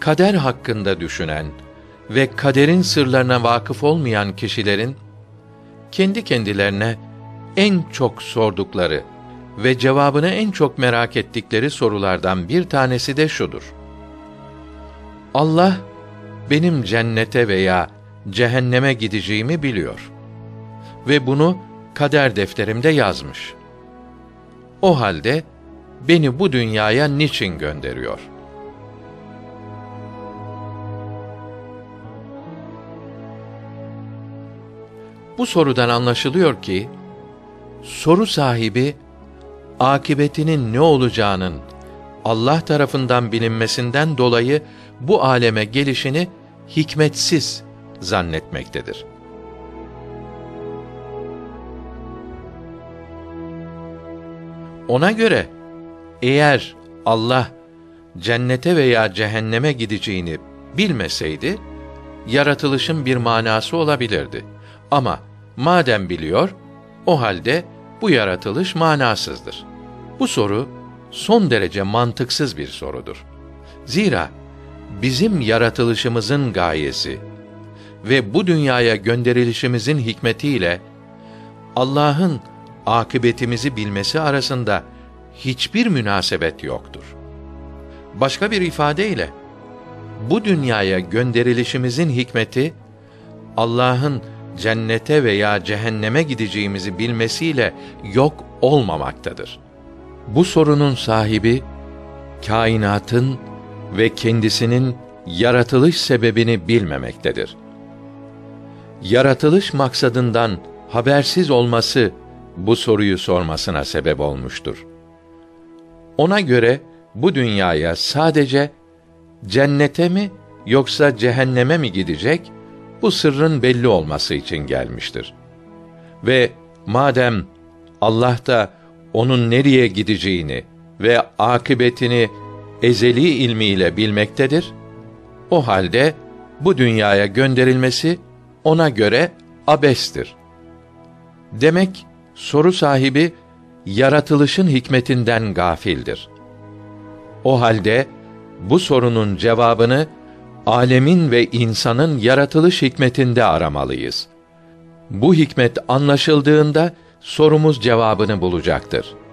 kader hakkında düşünen ve kaderin sırlarına vakıf olmayan kişilerin kendi kendilerine en çok sordukları ve cevabını en çok merak ettikleri sorulardan bir tanesi de şudur. Allah benim cennete veya cehenneme gideceğimi biliyor ve bunu kader defterimde yazmış. O halde beni bu dünyaya niçin gönderiyor? Bu sorudan anlaşılıyor ki soru sahibi akibetinin ne olacağının Allah tarafından bilinmesinden dolayı bu aleme gelişini hikmetsiz zannetmektedir. Ona göre eğer Allah cennete veya cehenneme gideceğini bilmeseydi yaratılışın bir manası olabilirdi. Ama madem biliyor, o halde bu yaratılış manasızdır. Bu soru son derece mantıksız bir sorudur. Zira bizim yaratılışımızın gayesi ve bu dünyaya gönderilişimizin hikmetiyle Allah'ın akıbetimizi bilmesi arasında hiçbir münasebet yoktur. Başka bir ifadeyle bu dünyaya gönderilişimizin hikmeti Allah'ın cennete veya cehenneme gideceğimizi bilmesiyle yok olmamaktadır. Bu sorunun sahibi kainatın ve kendisinin yaratılış sebebini bilmemektedir. Yaratılış maksadından habersiz olması bu soruyu sormasına sebep olmuştur. Ona göre bu dünyaya sadece cennete mi yoksa cehenneme mi gidecek? Bu sırrın belli olması için gelmiştir. Ve madem Allah da onun nereye gideceğini ve akıbetini ezeli ilmiyle bilmektedir, o halde bu dünyaya gönderilmesi ona göre abestir. Demek soru sahibi yaratılışın hikmetinden gafildir. O halde bu sorunun cevabını alemin ve insanın yaratılış hikmetinde aramalıyız. Bu hikmet anlaşıldığında sorumuz cevabını bulacaktır.''